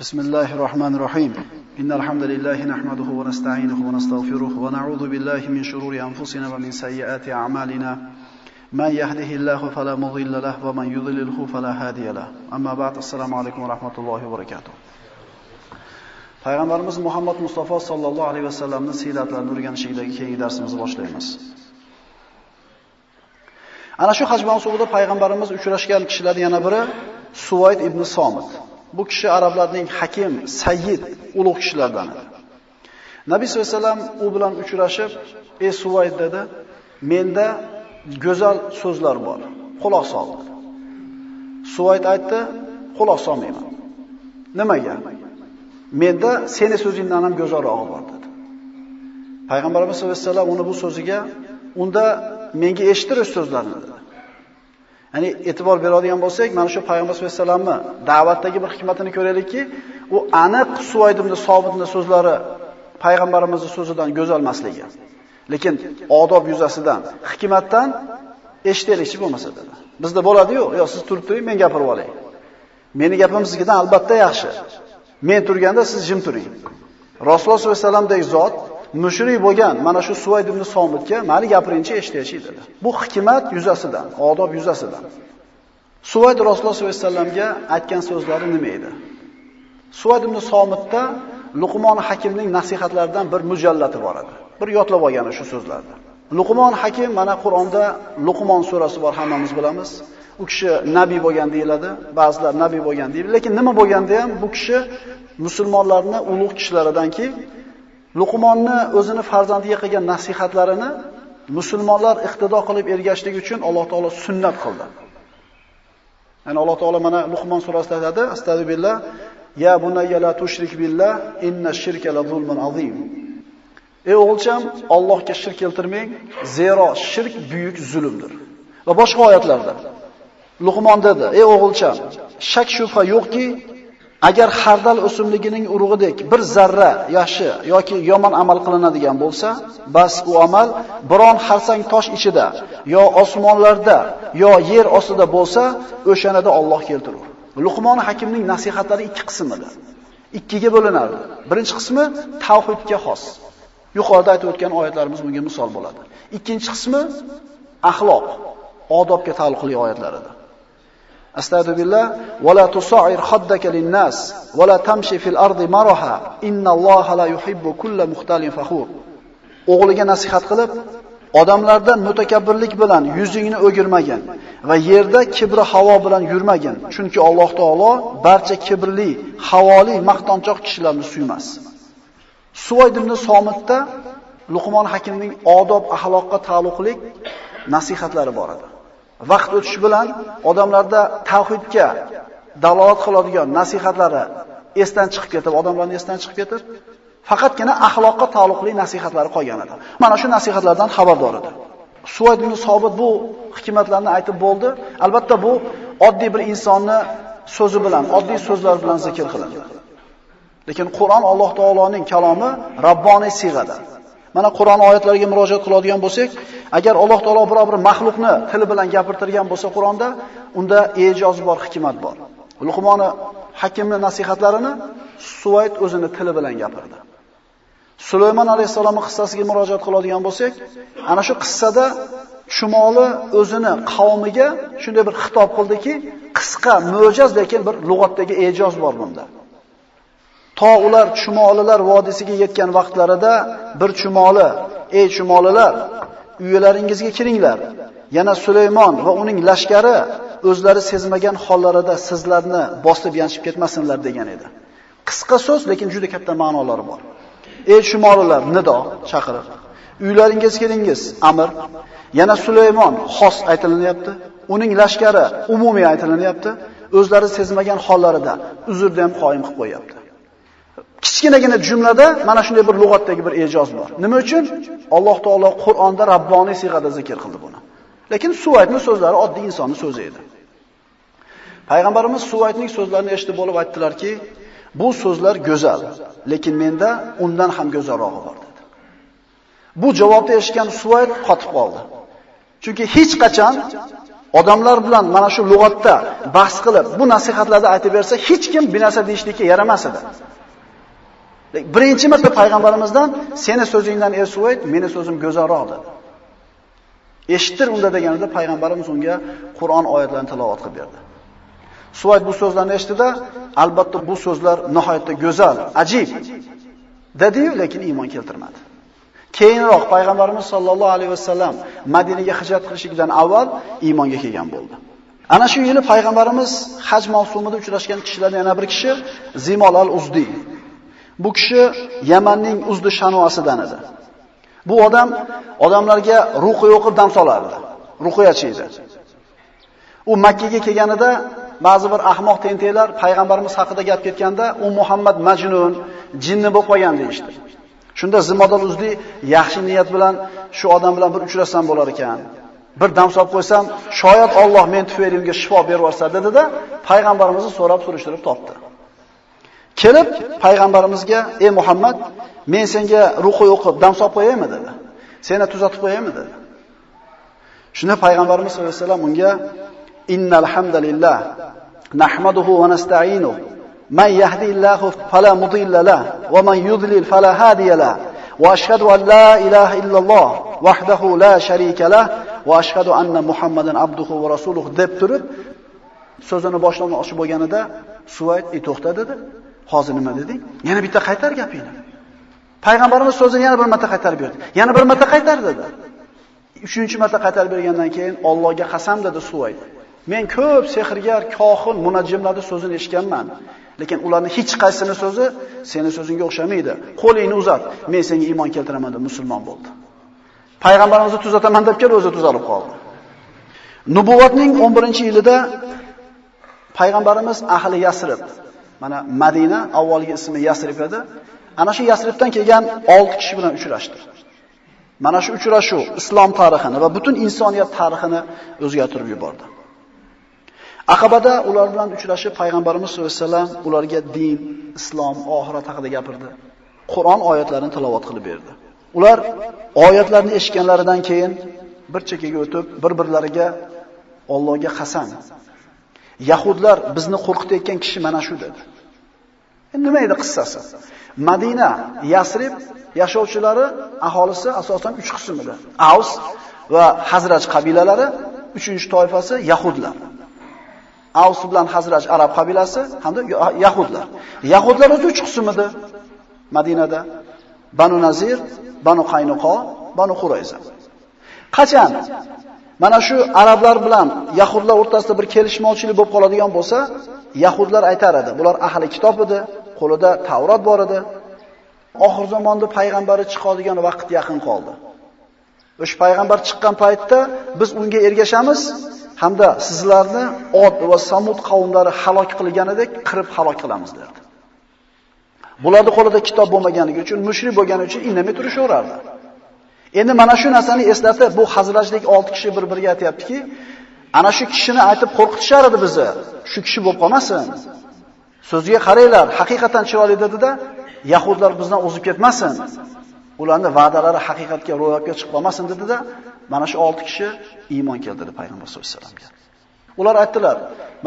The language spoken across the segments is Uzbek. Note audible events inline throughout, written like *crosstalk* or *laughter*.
بسم الله الرحمن الرحيم إن الحمد لله نحمده ونستعينه ونستغفره ونعوذ بالله من شرور أنفسنا ومن سيئات أعمالنا من يهده الله فلا مضل له ومن يضلله فلا هادي له أما بعد السلام عليكم ورحمة الله وبركاته Payg'ambarimiz Muhammad Mustafa sallallohu alayhi vasallamning siyratlarini o'rganishidagi keyingi darsimizni boshlaymiz. Ana shu haj mavsumida payg'ambarimiz uchrashgan kishilarning yana biri Suvayd ibn Somit. Bu kishi arablarning hakim, sayyid, ulug' kishilardan edi. Nabiy sollallohu alayhi vasallam u bilan uchrashib, "Ey Suvayd" dedi, "Menda go'zal so'zlar bor. Quloq sol." Suvayd aytdi, "Quloq solmayman." Nimaga? Menda seni so'zingdan ham go'zalroq bor dedi. Payg'ambarimiz sollallohu alayhi vasallam uni bu so'ziga unda menga eshittirish so'zlarini dedi. Ya'ni e'tibor beradigan bo'lsak, mana shu payg'ambar sollallohu alayhi vasallamni da'vatdagi bir hikmatini ko'raylikki, u aniq Suvayd ibn Sobitning so'zlari payg'ambarimizning so'zidan go'zal emasligi. Lekin odob yuzasidan, hikmatdan eshitaylikchi bo'lmasa dedi. Bizda bo'ladi-yu, yo siz turib turing, men gapirib olay. Meni gapim sizgidan albatta yaxshi. Men turganda siz jim turing. Rasululloh sollallohu alayhi vasallamdek zot mushrik bo'lgan mana shu Suvayd ibn Somitga meni gapiringchi eshitaychi dedi. Bu hikmat yuzasidan, odob yuzasidan. Suvayd Rasululloh sollallohu alayhi vasallamga aytgan so'zlari nima edi? Suvayd ibn Somitda Luqmon Hakimning nasihatlaridan bir mujallati bor edi. Bir yodlab olgan shu so'zlarni. Luqmon Hakim mana Qur'onda Luqmon surasi bor, hammamiz bilamiz. U kishi nabiy bo'lgan deyiladi, ba'zilar nabiy bo'lgan deydi. Lekin nima bo'lganda ham bu kishi musulmonlarning ulug' kishilaridanki, Luqmonni o'zini farzandiga qilgan nasihatlarini musulmonlar iqtido qilib ergashligi uchun Alloh taolo sunnat qildi. Ya'ni Alloh taolo mana Luqmon surasida aytadi: "Astagfirullah, ya bunayya la tushrik billah, inna shirka la zulmun azim." Ey o'g'ilcham, Allohga shirk keltirmang, zero shirk buyuk zulmdir. Va boshqa oyatlarda Luqmon dedi: "Ey o'g'ilcham, shak shubha yo'qki, agar xardal o'simligining urug'idek bir zarra yaxshi yoki yomon amal qilinadigan bo'lsa, bas u amal biron xarsang tosh ichida yo osmonlarda yo yer ostida bo'lsa, o'shanada Alloh keltirur." Luqmon hakimning nasihatlari ikki qismida. Ikkiga bo'linadi. Birinchi qismi tavhidga xos. Yuqorida aytib o'tgan oyatlarimiz bunga misol bo'ladi. Ikkinchi qismi axloq, odobga taalluqli oyatlardir. Astagfirullah va la tusa'ir khaddaka lin-nas va la tamshi fil ardi maraha innalloha la yuhibbu kulla muxtalin fakhur. O'g'liga nasihat qilib, odamlardan mutakabbirlik bilan yuzingni o'girmagin va yerda kibri havo bilan yurmagin, chunki Alloh taolo barcha kibrli, havoli, maqtanchoq kishilarni suymas. Suvayd ibn Somitda Luqmon hakimning odob axloqqa taalluqli nasihatlari bor edi. Vaqt o'tishi bilan odamlarda tavhidga dalolat qiladigan nasihatlari esdan chiqib ketib, odamlarning esdan chiqib ketib, faqatgina axloqqa taalluqli nasihatlari qolgan edi. Mana shu nasihatlardan xabardor edi. Suvayd ibn Sobit bu hikmatlarni aytib bo'ldi. Albatta bu oddiy bir insonni so'zi bilan, oddiy so'zlar bilan zikr qilindi. Lekin Qur'on Alloh taoloning kalomi Rabboniy siyg'ada. Mana Qur'on oyatlariga murojaat qiladigan bo'lsak, agar Alloh taolo biror bir maxluqni til bilan gapirtirgan bo'lsa Qur'onda, unda e'joz bor, hikmat bor. Luqmoni hakimning nasihatlarini Suvayd o'zini tili bilan gapirdi. Sulaymon alayhisolamning qissasiga murojaat qiladigan bo'lsak, ana shu qissada chumoli o'zini qavmiga shunday bir xitob qildiki, qisqa, mo'jaz lekin bir lug'atdagi e'joz bor bunda. To ular chumolilar vodisiga yetgan vaqtlarida bir chumoli, ey chumolilar, uyalaringizga kiringlar. Yana Sulaymon va uning lashkari o'zlari sezmagan hollarida sizlarni bosib yanchib ketmasinlar degan edi. Qisqa so'z, lekin juda katta ma'nolari bor. Ey chumolilar, nido, chaqiriq. Uylaringizga kelingiz, amr. Yana Sulaymon xos aytilinyapti. Uning lashkari umumiy aytilinyapti. O'zlari sezmagan hollarida uzrni ham qoyim qilib qo'yapti. Kichkinagina jumlada mana shunday bir lug'atdagi bir e'joz bor. Nima uchun? Alloh taolo Qur'onda Rabboniy siyg'ada zikr qildi buni. Lekin Suvaydning so'zlari oddiy insonning so'zi edi. Payg'ambarimiz Suvaydning so'zlarini eshitib bo'lib aytdilarki, bu so'zlar go'zal, lekin menda undan ham go'zalrog'i bor dedi. Bu javobni eshitgan Suvayd qotib qoldi. Chunki hech qachon odamlar bilan mana shu lug'atda bahs qilib, bu nasihatlarni aytib bersa, hech kim bir narsa deyishlikka yaramas edi. Birinchi marta payg'ambarimizdan seni so'zingdan er meni so'zim go'zalroq dedi. Eshittir unda deganida payg'ambarimiz unga Qur'on oyatlarini tilovat qilib berdi. Suvayt bu so'zlarni eshitdi-da, albatta bu so'zlar nihoyatda go'zal, ajib dedi-yu, lekin iymon keltirmadi. Keyinroq payg'ambarimiz sollallohu alayhi vasallam Madinaga hijrat qilishidan avval iymonga kelgan bo'ldi. Ana shu yili payg'ambarimiz haj mavsumida uchrashgan kishilardan yana bir kishi Zimol al-Uzdi. Bu kishi Yamanning Uzdi shanoasidan edi. Bu odam odamlarga ruqiy o'qib dam solardi. Ruqiyachi edi. U Makka ga kelganida ba'zi bir ahmoq tenteklar payg'ambarimiz haqida gap ketganda, u Muhammad majnun, jinni bo'lib qolgan deyishdi. Shunda Zimodal Uzdi yaxshi niyat bilan shu odam bilan bir uchrasam bo'lar ekan. Bir dam solib qo'ysam, shoyat Alloh men tufaylimga shifo berib yuborsa dedi-da, payg'ambarimizni so'rab surishtirib topdi. Kelib payg'ambarimizga: "Ey Muhammad, men senga ruqo o'qib dam solib qo'yaymi?" dedi. "Seni tuzatib qo'yaymi?" dedi. Shunda payg'ambarimiz sollallohu alayhi vasallam unga: "Innal hamdalillah nahmaduhu va nasta'inuhu man yahdihillahu fala mudilla la va man yudlil fala hadiya la va ashhadu an la ilaha illalloh wahdahu la sharika la va ashhadu anna Muhammadan abduhu va rasuluhu deb turib so'zini boshlamoqchi bo'lganida Suvayd "Ey to'xta" dedi. Hozir nima deding? Yana bitta qaytar gapingni. Payg'ambarimiz so'zini yana bir marta qaytarib berdi. Yana bir marta qaytar dedi. 3-chi marta qaytarib bergandan keyin Allohga qasam dedi Suvayd. Men ko'p sehrgar, kohin, munajjimlarning so'zini eshitganman. Lekin ularning hech qaysini so'zi seni so'zingga o'xshamaydi. Qo'lingni uzat, men senga iymon keltiraman deb musulmon bo'ldi. Payg'ambarimizni tuzataman deb kelib o'zi tuzalib qoldi. Nubuvatning 11-yilida payg'ambarimiz ahli Yasrib, mana Madina avvalgi ismi Yasrib edi. Ana shu Yasribdan kelgan 6 kishi bilan uchrashdi. Mana shu uchrashuv islom tarixini va butun insoniyat tarixini o'zgartirib yubordi. Aqabada ular bilan uchrashib payg'ambarimiz sollallohu alayhi vasallam ularga din, islom, oxirat haqida gapirdi. Qur'on oyatlarini tilovat qilib berdi. Ular oyatlarni eshitganlaridan keyin bir chekkaga o'tib, bir-birlariga Allohga qasam. Yahudlar bizni qo'rqitayotgan kishi mana shu dedi. Endi nima edi qissasi? Madina, Yasrib yashovchilari aholisi asosan 3 qism edi. Aus va Hazraj qabilalari, 3-chi toifasi Yahudlar. Aus bilan Hazraj arab qabilasi hamda Yahudlar. Yahudlar o'zi 3 qism edi Madinada. Banu Nazir, Banu Qaynuqo, Banu Qurayza. Qachon mana shu arablar bilan yahudlar o'rtasida bir kelishmovchilik bo'lib qoladigan bo'lsa, yahudlar aytar edi, bular ahli kitob edi, qo'lida Tavrot bor edi. Oxir zamonda payg'ambari chiqadigan vaqt yaqin qoldi. O'sha payg'ambar chiqqan paytda biz unga ergashamiz hamda sizlarni Od va Samud qavmlari halok qilganidek qirib halok qilamiz derdi. Bularning qo'lida kitob bo'lmaganligi uchun, mushrik bo'lgani uchun indamay turishaverardi. Endi mana shu narsani eslatib, bu hazrajlik 6 kishi bir-biriga aytayaptiki, ana shu kishini aytib qo'rqitishar edi bizni. Shu kishi bo'lib qolmasin. So'ziga qaranglar, haqiqatan chiroyli dedi-da, yahudlar bizdan o'zib ketmasin. Ularning va'dalari haqiqatga ro'yobga chiqib qolmasin dedi-da, mana shu 6 kishi iymon keltirdi payg'ambar sollallohu alayhi vasallamga. Ular aytdilar,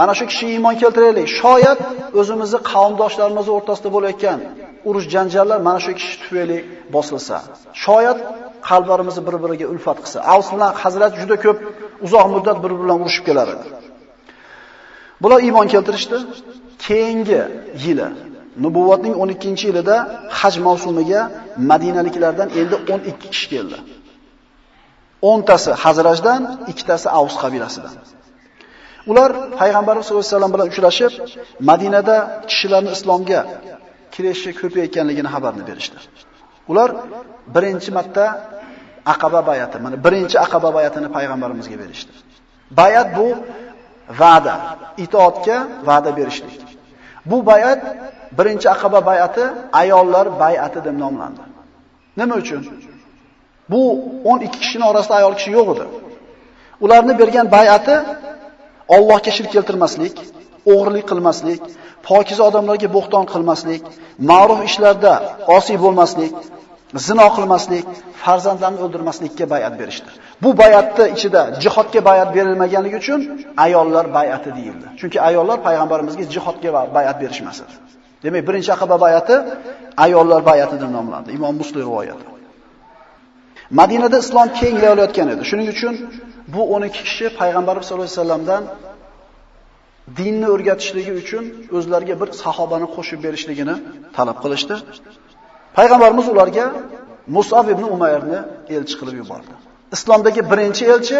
mana shu kishi iymon keltiraylik. Shoyat o'zimizni qavmdoshlarimiz o'rtasida bo'layotgan urush janjallar mana shu kishi tufayli bosilsa. Shoyat qalblarimizni bir-biriga ulfat qilsa. Avs bilan Hazrat juda ko'p uzoq muddat bir-biri bilan urushib kelar edi. Bular iymon keltirishdi. Keyingi yili Nubuvvatning 12-yilida haj mavsumiga Madinaliklardan endi 12 kishi keldi. 10tasi Hazrajdan, ikkitasi Avs qabilasidan. Ular payg'ambarimiz sollallohu alayhi vasallam bilan uchrashib, Madinada kishilarni islomga kirishi ko'payayotganligini xabarni berishdi. Ular birinchi marta Aqaba bayati, mana birinchi Aqaba bayatini payg'ambarimizga berishdi. Bayat bu va'da, itoatga va'da berishlik. Bu bayat birinchi Aqaba bayati ayollar bayati deb nomlandi. Nima uchun? Bu 12 kishining orasida ayol kishi yo'q edi. Ularni bergan bayati Allohga shirk keltirmaslik, o'g'irlik qilmaslik, pokiza odamlarga bo'xton qilmaslik, ma'ruf ishlarda osiy bo'lmaslik, zino qilmaslik, farzandlarni o'ldirmaslikka bay'at berishdi. Bu bay'atni ichida jihodga bay'at berilmaganligi uchun ayollar bay'ati deyildi. Chunki ayollar payg'ambarimizga jihodga bay'at berishmas edi. Demak, birinchi Aqaba bay'ati ayollar bay'ati deb nomlandi. Imom Muslim rivoyati. Madinada islom keng yoyilayotgan edi. Shuning uchun bu 12 kishi payg'ambarimiz sollallohu alayhi vasallamdan dinni o'rgatishligi uchun o'zlariga bir sahobani qo'shib berishligini talab qilishdi. Payg'ambarimiz ularga Mus'ab ibn Umayrni elchi qilib yubordi. Islomdagi birinchi elchi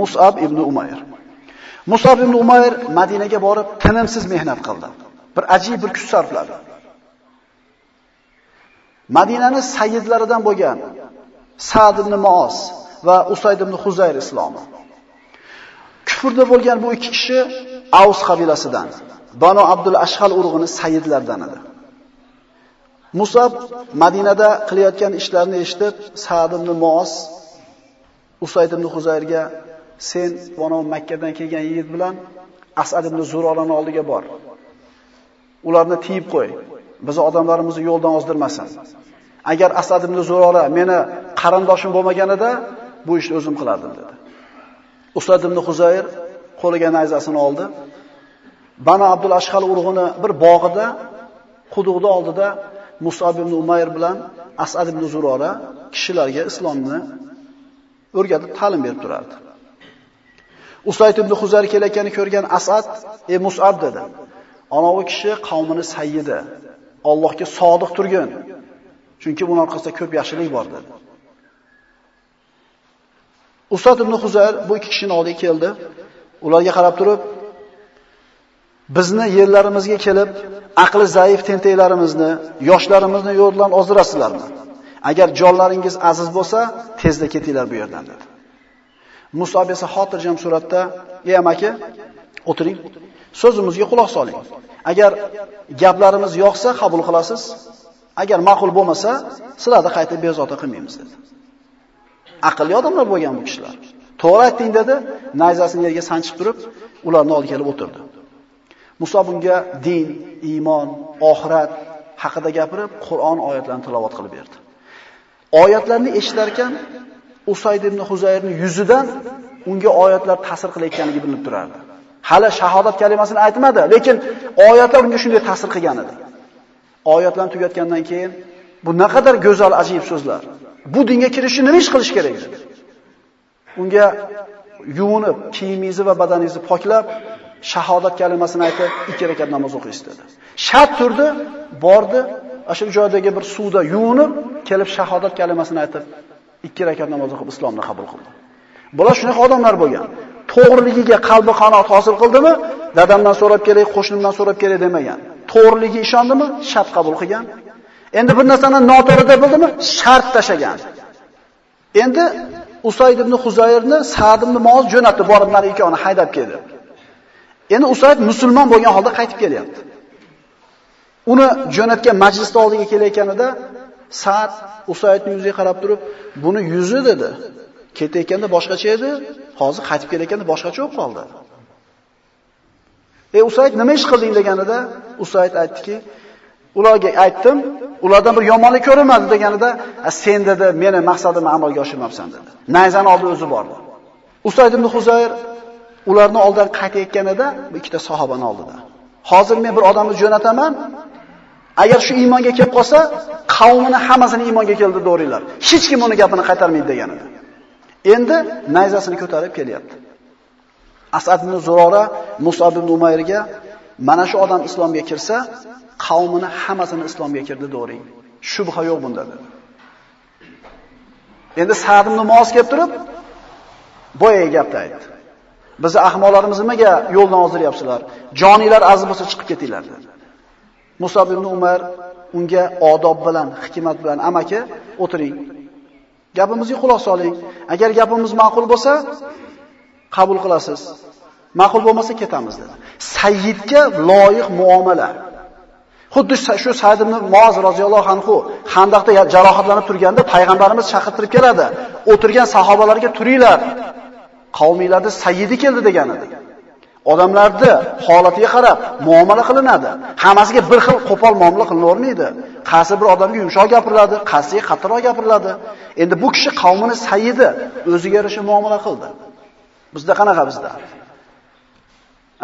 Mus'ab ibn Umayr. Mus'ab ibn Umayr Madinaga borib tinimsiz mehnat qildi. Bir ajib bir kuch sarfladi. Madinaning sayyidlaridan bo'lgan Sa'd ibn Mu'oz va Usayd ibn Huzayr islomi. Kufrda bo'lgan bu ikki kishi Aws qabilasidan, Banu Abdul Ashhal urug'ini sayyidlardan edi. Musab Madinada qilayotgan ishlarini eshitib, Sa'd ibn Mu'oz Usayd ibn Huzayrga sen mana Makkadan kelgan yigit bilan Asad ibn Zurorani oldiga bor. Ularni tiyib qo'y. Biz odamlarimizni yo'ldan ozdirmasin. Agar Asad ibn Zurora meni qarindoshim bo'lmaganida bu ishni o'zim qilardim dedi. Usad ibn Huzayr qo'liga nayzasini oldi. Bana Abdul Ashqal urug'ini bir bog'ida, quduqda oldida Musab ibn Umayr bilan Asad ibn Zurora kishilarga islomni o'rgatib ta'lim berib turardi. Usayd ibn Huzayr kelayotganini ko'rgan Asad, "Ey Musab" dedi. Anovi kishi qavmini sayyidi, Allohga sodiq turgan. Chunki buning orqasida ko'p yaxshilik bor dedi. Ustod ibn Huzayr bu ikki kishining oldiga keldi. Ularga qarab turib, bizni yerlarimizga kelib, aqli zaif tentaklarimizni, yoshlarimizni yo'ldan ozdirasizlarmi? Agar jonlaringiz aziz bo'lsa, tezda ketinglar bu yerdan dedi. Musob esa xotirjam suratda, "Ey amaki, o'tiring. So'zimizga quloq soling. Agar gaplarimiz yoqsa qabul qilasiz, agar ma'qul bo'lmasa, sizlarni qayta bezovta qilmaymiz" dedi. Aqlli odamlar bo'lgan bu kishilar. To'g'ri aytding dedi, nayzasini yerga sanchib turib, ularni oldiga kelib o'tirdi. Musa bunga din, iymon, oxirat haqida gapirib, Qur'on oyatlarini tilovat qilib berdi. Oyatlarni eshitar ekan, Usayd ibn Huzayrning yuzidan unga oyatlar ta'sir qilayotganligi bilinib turardi. Hali shahodat kalimasini aytmadi, lekin oyatlar unga shunday ta'sir qilgan edi. Oyatlarni tugatgandan keyin bu naqadar go'zal, ajib so'zlar. Bu dinga kirishni nima ish qilish kerak dedi. Unga yuvinib, kiyimingizni va badaningizni poklab, shahodat kalimasini aytib, ikki rakat namoz o'qiysiz dedi. Shart turdi, bordi, o'sha joydagi bir suvda yuvinib, kelib shahodat kalimasini aytib, ikki rakat namoz o'qib islomni qabul qildi. Bular shunaqa odamlar bo'lgan. To'g'riligiga qalbi qanoat hosil qildimi? Dadamdan so'rab kerak, qo'shnimdan so'rab kerak demagan. To'g'riligiga ishondimi? Shart qabul qilgan. Endi bir narsani noto'g'ri deb bildimi? Shart tashagan. Endi Usayd ibn Huzayrni Sa'd ibn Muoz jo'natdi, borib mana ikkovini haydab keldi. Endi Usayd musulmon bo'lgan holda qaytib kelyapti. Uni jo'natgan majlisda oldiga kelayotganida Sa'd Usaydning yuziga qarab turib, buni yuzi dedi. Ketayotganda boshqacha edi, hozir qaytib kelayotganda boshqacha bo'lib qoldi. Ey Usayd, nima ish qilding deganida, Usayd aytdiki, ularga aytdim, ulardan bir yomonlik ko'rmadi deganida, sen dedi, meni maqsadimni amalga oshirmabsan dedi. Nayzani oldi o'zi bordi. Usayd ibn Huzayr ularni oldidan qaytayotganida bu ikkita sahobani oldida. Hozir men bir odamni jo'nataman. Agar shu iymonga kelib qolsa, qavmini hammasini iymonga keltirdi do'ringlar. Hech kim uni gapini qaytarmaydi degan edi. Endi nayzasini ko'tarib kelyapti. Asad ibn Zurora Musab ibn Umayrga mana shu odam islomga kirsa, qavmini hammasini islomga kirdi do'ring. Shubha yo'q bunda dedi. Endi Sa'd ibn Muoz kelib turib, boya gapni aytdi. Bizni ahmoqlarimiz nimaga yo'ldan ozdiryapsizlar? Joninglar aziz bo'lsa chiqib ketinglar dedi. Musab ibn Umar unga odob bilan, hikmat bilan amaki o'tiring. Gapimizga quloq soling. Agar gapimiz ma'qul bo'lsa, qabul qilasiz. Ma'qul bo'lmasa ketamiz dedi. Sayyidga loyiq muomala. Xuddi shu Said ibn Muoz roziyallohu anhu Xandaqda jarohatlanib turganda payg'ambarimiz chaqirtirib keladi. O'tirgan sahobalarga turinglar. Qavmiylarda sayyidi keldi degan edi. Odamlarni holatiga qarab muomala qilinadi. Hammasiga bir xil qo'pol muomala qilinavermaydi. qaysi bir odamga yumshoq gapiriladi, qaysiga qattiqroq gapiriladi. Endi bu kishi qavmini sayyidi, o'ziga yarasha muomala qildi. Bizda qanaqa bizda?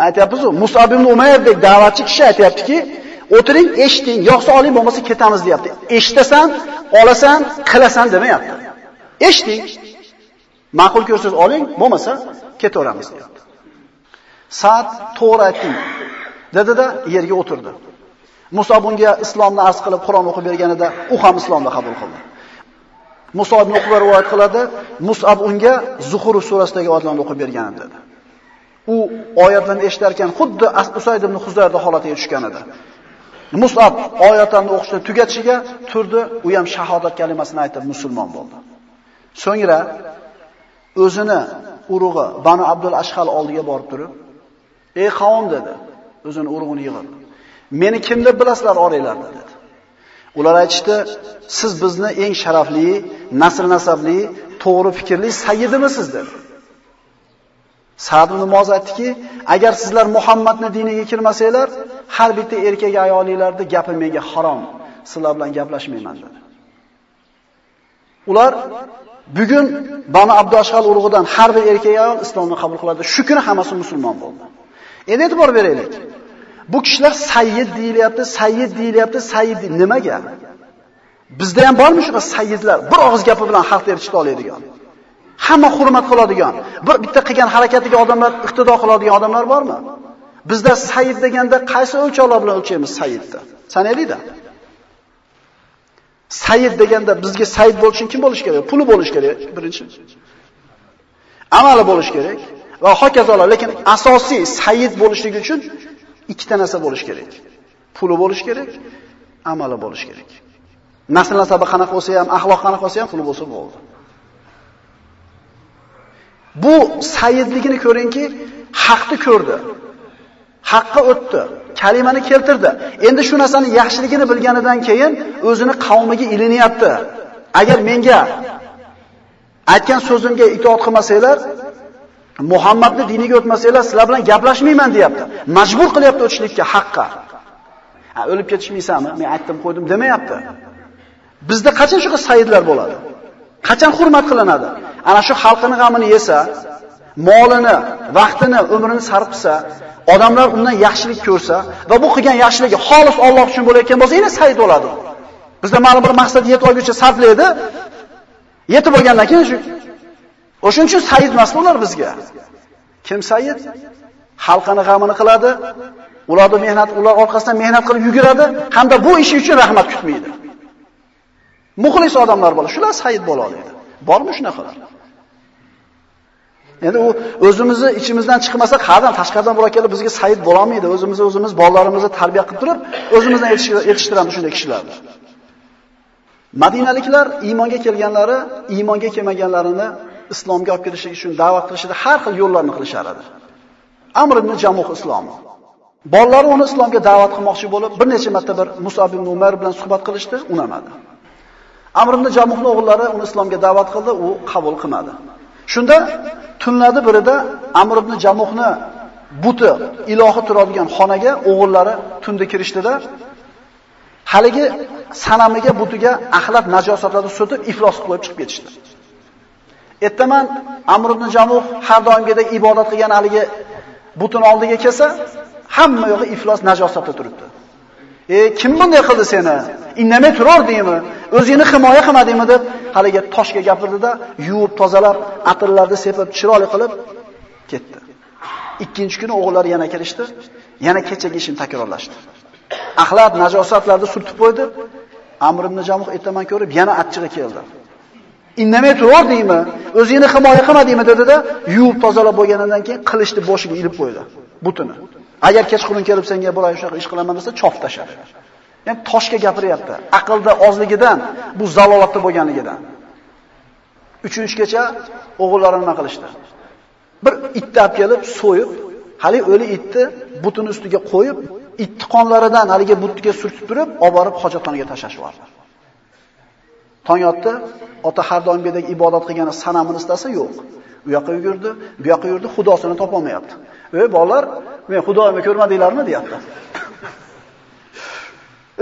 Aytayapmiz-ku, Musab ibn Umayrdek da'vatchi kishi aytayaptiki, o'tiring, eshiting, yo'qsa oling, bo'lmasa ketamiz deyapti. Eshitasan, olasan, qilasan demayapti. Eshiting. Ma'qul ko'rsangiz oling, bo'lmasa ketaveramiz deyapti. Sa'd to'g'ri aytding, dedi-da yerga o'tirdi. Musa bunga islomni arz qilib Qur'on o'qib berganida u ham islomni qabul qildi. Musa ibn Uqba rivoyat qiladi, Musab unga Zuhur surasidagi oyatlarni o'qib bergan dedi. U oyatlarni eshitarkan xuddi Usayd ibn Huzayrda holatiga tushgan edi. Musab oyatlarni o'qishni tugatishiga turdi, u ham shahodat kalimasini aytib musulmon bo'ldi. So'ngra o'zini urug'i Banu Abdul Ashhal oldiga borib turib, "Ey qavm" dedi, o'zini urug'ini yig'ib. "Meni kim deb bilasizlar oranglarda?" dedi. Ular aytishdi, "Siz bizni eng sharafli, nasl nasabli, to'g'ri fikrli sayyidimisiz?" dedi. Sa'd ibn Muoz aytdiki, agar sizlar Muhammadning diniga kirmasanglar, har bitta erkak ayolingizlarning gapi menga harom. Sizlar bilan gaplashmayman dedi. Ular bugun Banu Abdashhal urug'idan har bir erkak ayol islomni qabul qiladi. Shu kuni hammasi musulmon bo'ldi. Endi e'tibor beraylik. Bu kishilar sayyid deyilyapti, sayyid deyilyapti, sayyid nimaga? Bizda ham bormi shunaqa sayyidlar? Bir og'iz gapi bilan xalqni erishib oladigan. Hamma hurmat qiladigan, bir bitta qilgan harakatiga odamlar iqtido qiladigan odamlar bormi? Bizda sayyid deganda qaysi o'lchovlar bilan o'lchaymiz sayyidni? Sanaylikda. Sayyid deganda bizga sayyid bo'lish uchun kim bo'lish kerak? Puli bo'lish kerak birinchi. Amali bo'lish kerak va hokazolar. Lekin asosiy sayyid bo'lishligi uchun ikkita narsa bo'lish kerak. Puli bo'lish kerak, amali bo'lish kerak. Nasl nasabi qanaqa bo'lsa ham, axloq qanaqa bo'lsa ham puli bo'lsa bo'ldi. Bu sayyidligini ko'ringki, haqni ko'rdi. Haqqa o'tdi, kalimani keltirdi. Endi shu narsani yaxshiligini bilganidan keyin o'zini qavmiga ilinyapti. Agar menga aytgan so'zimga itoat qilmasanglar, Muhammadni diniga o'tmasanglar, sizlar bilan gaplashmayman deyapti. Majbur qilyapti o'tishlikka haqqa. Ha, o'lib ketishmaysanmi? Men aytdim, qo'ydim demayapti. Bizda qachon shunaqa sayyidlar bo'ladi? Qachon hurmat qilinadi? Ana shu xalqini g'amini yesa, molini, vaqtini, umrini sarf qilsa, odamlar undan yaxshilik ko'rsa va bu qilgan yaxshiligi xolis Alloh uchun bo'layotgan bo'lsa, yana sayyid bo'ladi. Bizda ma'lum bir maqsad yetib olguncha sarflaydi. Yetib olgandan keyin shu O'shuning uchun sayyid emas ular bizga. Kim sayyid? Xalqini g'amini qiladi, ularni mehnat, ular orqasidan mehnat qilib yuguradi hamda bu ishi uchun rahmat kutmaydi. Muxlis odamlar bo'ladi, shular sayyid bo'la oladi. Bormi shunaqalar? Endi u o'zimizni ichimizdan chiqmasa, qadam tashqaridan biroq kelib bizga sayyid bo'la olmaydi. O'zimizni o'zimiz bolalarimizni tarbiya qilib turib, o'zimizdan yetishtiramiz shunday kishilarni. Madinaliklar iymonga kelganlari, iymonga kelmaganlarini islomga olib kirish uchun da'vat qilishida har xil yo'llarni qilishar edi. Amr ibn Jamuh islomi. Bolalari uni islomga da'vat qilmoqchi bo'lib, bir necha marta bir Musa ibn Umar bilan suhbat qilishdi, unamadi. Amr ibn Jamuhning o'g'illari uni islomga da'vat qildi, u qabul qilmadi. Shunda tunladi birida Amr ibn Jamuhni buti ilohi turadigan xonaga o'g'illari tunda kirishdida haligi sanamiga butiga axlat najosatlarni sotib iflos qilib chiqib ketishdi. Ertaman Amr ibn Jamuh har doimgidek ibodat qilgan haligi butun oldiga kelsa, hamma yo'g'i iflos najosatda turibdi. E kim bunday qildi seni? Indamay turardingmi? O'zingni himoya qilmadingmi deb haliga toshga gapirdida, yuvib tozalab, atirlarni sepib, chiroyli qilib ketdi. Ikkinchi kuni o'g'illar yana kelishdi, yana kechagi ishini takrorlashdi. Axlat najosatlarni surtib qo'ydi. Amr ibn Jamuh ertaman ko'rib yana achchig'i keldi. Indamay deymi? O'zingni himoya qilma dedi-da, yuvib tozalab bo'lganidan keyin qilichni boshiga ilib qo'ydi, butini. Agar kechqurun kelib senga bo'lay shunaqa ish qilaman desa, chof tashadi. Ya'ni toshga gapiryapti. Aqlda ozligidan, bu zalolatda bo'lganligidan. 3-kecha o'g'illari nima qilishdi? Bir itni olib kelib so'yib, hali o'li itni butun ustiga qo'yib, itni qonlaridan haliga butga surtib turib, olib borib hojatxonaga tashlashib yubordi. Tong yotdi, ota har doimgidek ibodat qilgani sanamini istasa yo'q. U yoqqa yugurdi, bu yoqqa yurdi, xudosini topa olmayapti. Ey bolalar, men xudoyimni ko'rmadinglarmi deyapti. *laughs*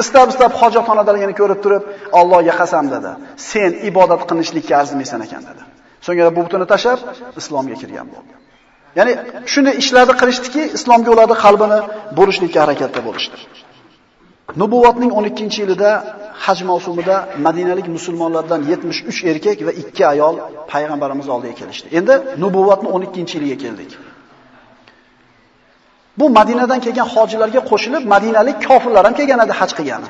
Istab-istab hojatxonadaligini ko'rib turib, Allohga qasam dedi. Sen ibodat qilishlikka arzimaysan ekan dedi. So'ngra bu butini tashab islomga kirgan bo'ldi. Ya'ni shunday ishlarni qilishdiki, islomga ularning qalbini bo'lishlikka harakatda bo'lishdi. Nubuvatning 12-yilida haj mavsumida Madinalik musulmonlardan 73 erkak va 2 ayol payg'ambarimiz oldiga kelishdi. Endi nubuvatning 12-yiliga keldik. Bu Madinadan kelgan hojilarga qo'shilib Madinalik kofirlar ham kelgan edi haj qilgani.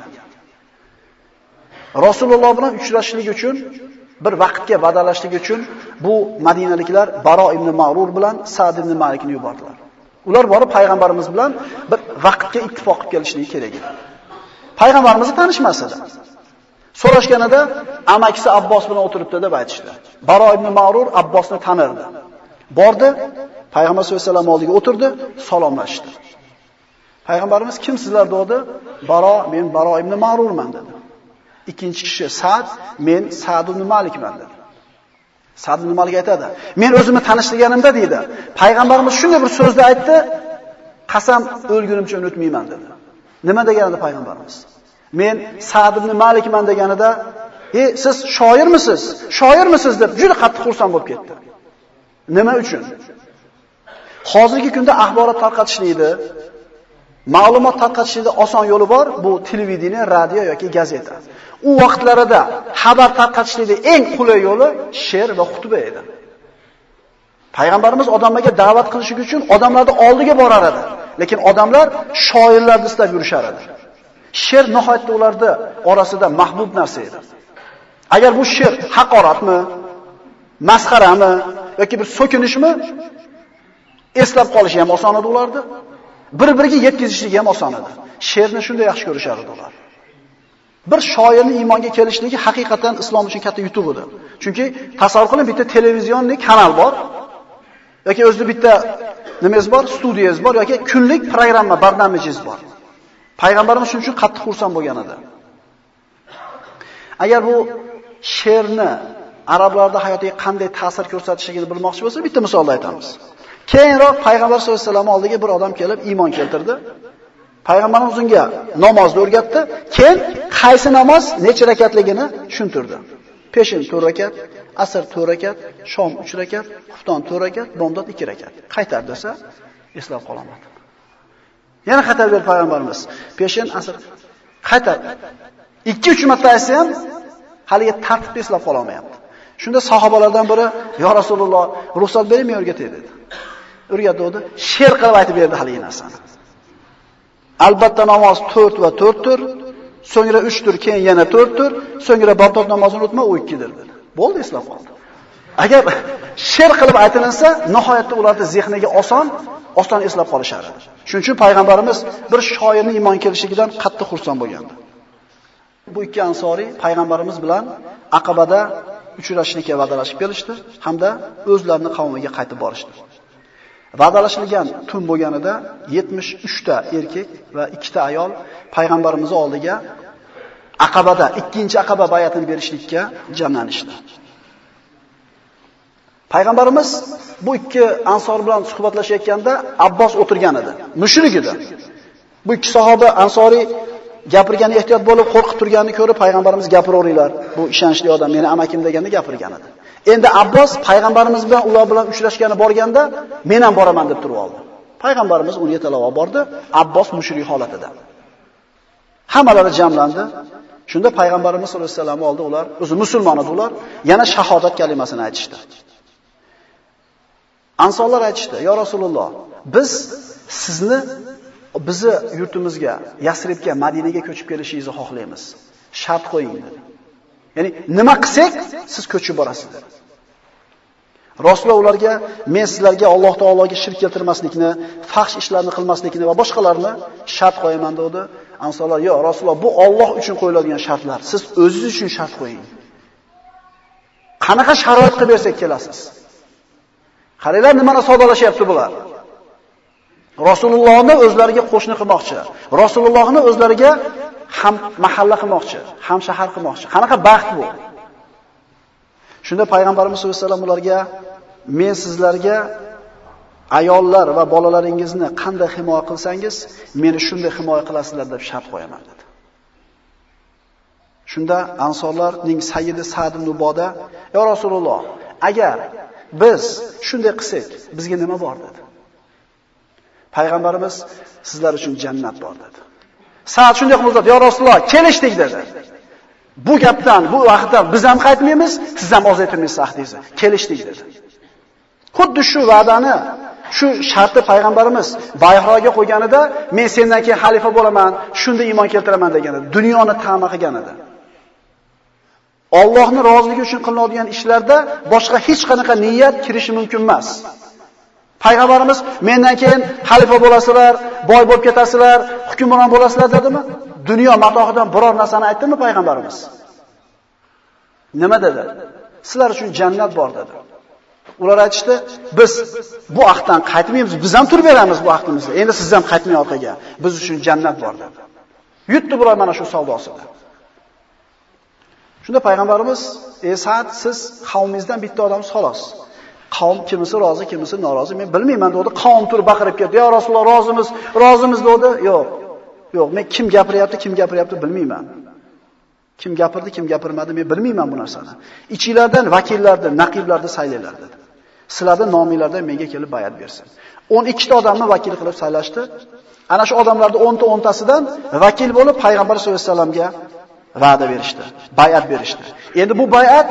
Rasululloh bilan uchrashishlik uchun bir vaqtga va'dalashlik uchun bu Madinaliklar Baro ibn Ma'rur bilan Sa'd ibn Malikni yubordilar. Ular borib payg'ambarimiz bilan bir vaqtga ittifoq qilib kelishligi kerak edi. Payg'ambarimizni tanishmas edi. So'rashganida amakisi Abbos bilan o'tiribdi deb aytishdi. Baro ibn Ma'rur Abbosni tanirdi. Bordi, Payg'ambar sollallohu alayhi vasallam oldiga o'tirdi, salomlashdi. Payg'ambarimiz kim sizlar dedi? Baro, men Baro ibn Ma'rurman dedi. Ikkinchi kishi Sa'd, men Sa'd ibn Malikman dedi. Sa'd ibn Malik aytadi. Men o'zimni tanishtirganimda deydi. Payg'ambarimiz shunday bir so'zni aytdi, qasam o'lgunimcha unutmayman dedi. Nima deganida payg'ambarimiz? Men Sa'd ibn Malikman deganida, "Ey, siz shoirmisiz? Shoirmisiz?" deb juda qattiq xursand bo'lib ketdi. Nima uchun? Hozirgi kunda axborot tarqatishlikda, ma'lumot tarqatishlikda oson yo'li bor, bu televideniya, radio yoki gazeta. U vaqtlarida xabar tarqatishlikda eng qulay yo'li she'r va xutba edi. Payg'ambarimiz odamlarga da'vat qilish uchun odamlarni oldiga borar edi. Lekin odamlar shoirlarni istab yurishar edi. She'r nihoyatda ularda orasida mahbub narsa edi. Agar bu she'r haqoratmi, masxarami yoki bir so'kinishmi, eslab qolishi ham oson edi ularda. Bir-biriga yetkazishligi ham oson edi. She'rni shunday yaxshi ko'rishar edi ular. Bir shoirning iymonga kelishligi haqiqatan islom uchun katta yutuq edi. Chunki tasavvur qiling, bitta televizionlik kanal bor yoki o'zida bitta nimangiz bor, studiyangiz bor yoki kunlik programma, barnamingiz bor. Payg'ambarimiz shuning uchun qattiq xursand bo'lgan edi. Agar bu she'rni arablarda hayotiga qanday ta'sir ko'rsatishligini bilmoqchi bo'lsa, bitta misolda aytamiz. Keyinroq payg'ambar sollallohu alayhi vasallam oldiga bir odam kelib iymon keltirdi. Payg'ambarimiz unga namozni o'rgatdi. Keyin qaysi namoz necha rakatligini tushuntirdi. Peshin 4 rakat, asr 4 rakat, shom 3 rakat, xufton 4 rakat, bomdod 2 rakat. Qaytar desa, eslab qololmadi. Yana xatar berdi payg'ambarimiz. Peshin, asr qaytar. 2-3 marta aytsa ham haliga tartibni eslab qololmayapti. Shunda sahobalardan biri, "Ya Rasululloh, ruxsat bering, men o'rgatay" dedi. O'rgatdi, she'r qilib aytib berdi haligi narsani. Albatta namoz 4 va 4 tur, so'ngra 3 tur, keyin yana 4 tur, so'ngra bomdod namozini o'tma, u 2 dir dedi. Bo'ldi, eslab qoldi. Agar she'r qilib aytilinsa, nihoyatda ularning zehniga oson, oson eslab qolishar edi. Shuning uchun payg'ambarimiz bir shoirning iymon kelishigidan qattiq xursand bo'lgandi. Bu ikki ansoriy payg'ambarimiz bilan Aqabada uchrashishga va'dalashib kelishdi hamda o'zlarining qavmiga qaytib borishdi. Va'dalashilgan tun bo'lganida 73 ta erkak va 2 ta ayol payg'ambarimiz oldiga Aqabada ikkinchi Aqaba bayatini berishlikka jamlanishdi. Payg'ambarimiz bu ikki ansor bilan suhbatlashayotganda Abbos o'tirgan edi. Mushrik edi. Bu ikki sahoba ansoriy gapirgani ehtiyot bo'lib qo'rqib turganini ko'rib payg'ambarimiz gapiraveringlar. Bu ishonchli odam, meni amakim deganda gapirgan edi. Endi Abbos payg'ambarimiz bilan ular bilan uchrashgani borganda men ham boraman deb turib oldi. Payg'ambarimiz uni yetalab bordi, Abbos mushrik holatida. Hammalari jamlandi. Shunda payg'ambarimiz sollallohu alayhi vasallam oldi ular, o'zi musulmon edi ular, yana shahodat kalimasini aytishdi. Ansonlar aytishdi: "Ya Rasululloh, biz sizni bizni yurtimizga, Yasribga, Madinaga ko'chib kelishingizni xohlaymiz. Shart qo'ying" dedi. Ya'ni nima qilsak, siz ko'chib borasiz dedi. Rasululloh ularga men sizlarga Alloh taologa shirk keltirmaslikni, fahsh ishlarni qilmaslikni va boshqalarni shart qo'yaman dedi. Ansonlar, "Yo, Rasululloh, bu Alloh uchun qo'yiladigan shartlar. Siz o'zingiz uchun shart qo'ying." Qanaqa sharoit qilib bersak kelasiz? Qaranglar, nimani savdolashyapti bular? Rasulullohni o'zlariga qo'shni qilmoqchi. Rasulullohni o'zlariga ham mahalla qilmoqchi, ham shahar qilmoqchi. Qanaqa baxt bu? Shunda payg'ambarimiz sollallohu alayhi vasallam ularga men sizlarga ayollar va bolalaringizni qanday himoya qilsangiz, meni shunday himoya qilasizlar deb shart qo'yaman dedi. Shunda ansorlarning sayyidi Sa'd ibn Uboda, "Ya Rasululloh, agar biz shunday qilsak, bizga nima bor?" dedi. Payg'ambarimiz sizlar uchun jannat bor dedi. Sa'd shunday qildi, "Ya Rasululloh, kelishdik" dedi. Bu gapdan, bu vaqtdan biz ham qaytmaymiz, siz ham ozaytirmaysiz ahdingizni. Kelishdik dedi. Xuddi shu va'dani shu shartni payg'ambarimiz Bayhroga qo'yganida men sendan keyin xalifa bo'laman, shunda iymon keltiraman degan edi. Dunyoni ta'ma qilgan edi. Allohni roziligi uchun qilinadigan ishlarda boshqa hech qanaqa niyat kirishi mumkin emas. Payg'ambarimiz mendan keyin xalifa bo'lasizlar, boy bo'lib ketasizlar, hukmron bo'lasizlar dedimi? Dunyo matohidan biror narsani aytdimi payg'ambarimiz? Nima dedi? Sizlar uchun jannat bor dedi. Ular aytishdi, biz bu vaqtdan qaytmaymiz, biz ham turib beramiz bu vaqtimizda. Endi siz ham qaytmay orqaga. Biz uchun jannat bor dedi. Yutdi bular mana shu savdosida. Shunda payg'ambarimiz, "Ey Sa'd, siz qavmingizdan bitta odamsiz xolos. Qavm kimisi rozi, kimisi norozi, men bilmayman" dedi. Qavm turib baqirib ketdi. "Ya Rasululloh, rozimiz, rozimiz" dedi. Yo'q. Yo'q, men kim gapiryapti, kim gapiryapti bilmayman. Kim gapirdi, kim gapirmadi men bilmayman bu narsani. Ichinglardan vakillarni, naqiblarni saylanglar dedi. Sizlarning nominglardan menga kelib bayat bersin. 12 ta odamni vakil qilib saylashdi. Ana shu odamlarning 10 ta 10 tasidan vakil bo'lib payg'ambar sollallohu alayhi vasallamga va'da berishdi, bayat berishdi. Endi bu bayat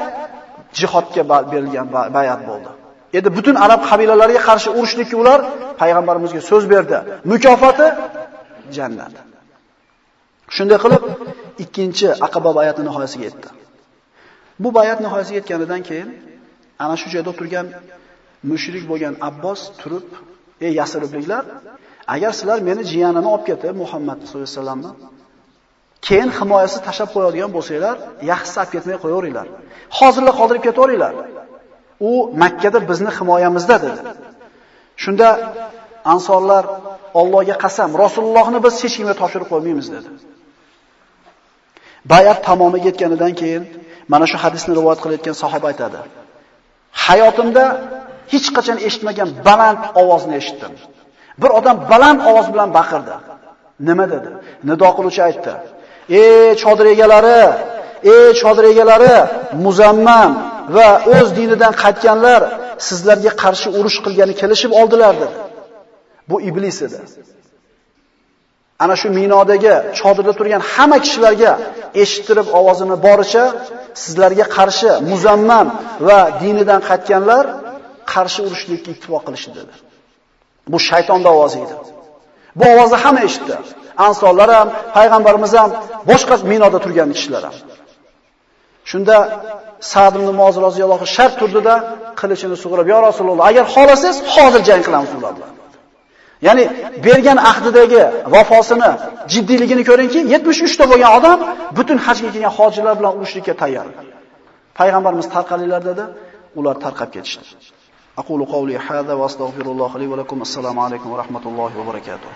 jihodga berilgan bayat bo'ldi. Endi butun arab qabilalariga qarshi urushlikka ular payg'ambarimizga so'z berdi. Mukofoti jannat. Shunday qilib, ikkinchi Aqaba bayati nihoyasiga yetdi. Bu bayat nihoyasiga yetganidan keyin ana shu joyda turgan mushrik bo'lgan Abbos turib, "Ey Yasribliklar, agar sizlar meni jiyanini olib ketib Muhammad sollallohu alayhi vasallamni keyin himoyasi tashab qo'yadigan bo'lsanglar, yaxshisi olib ketmay qo'yaveringlar. Hozirla qoldirib ketaveringlar. U Makka da bizni himoyamizda dedi. Shunda ansorlar Allohga qasam, Rasulullohni biz hech kimga topshirib qo'ymaymiz dedi. Bayat tamomiga yetganidan keyin mana shu hadisni rivoyat qilayotgan sahoba aytadi. Hayotimda hech qachon eshitmagan baland ovozni eshitdim. Bir odam baland ovoz bilan baqirdi. Nima dedi? Nido qiluvchi aytdi. Ey chodir egalari, ey chodir egalari, muzammam va o'z dinidan qaytganlar sizlarga qarshi urush qilgani kelishib oldilar dedi. Bu iblis edi. Ana shu minodagi chodirda turgan hamma kishilarga eshittirib ovozini boricha sizlarga qarshi muzammam va dinidan qaytganlar qarshi urushlikka ittifoq qilishdi dedi. Bu shayton ovozi edi. Bu ovozni hamma eshitdi. Ansorlar ham, payg'ambarimiz ham, boshqa minoda turgan kishilar ham. Shunda Sa'd ibn Muoz roziyallohu shart turdida qilichini sug'urib, "Ya Rasululloh, agar xolasangiz, hozir jang qilamiz" dedilar. Ya'ni bergan ahdidagi vafosini, jiddiyligini ko'ringki, 73 ta bo'lgan odam butun hajga kelgan hojilar bilan urushlikka tayyor. Payg'ambarimiz tarqalinglar dedi, ular tarqab ketishdi. Aqulu qawli hadha va astagfirulloh li va lakum assalomu alaykum va rahmatullohi va barakatuh.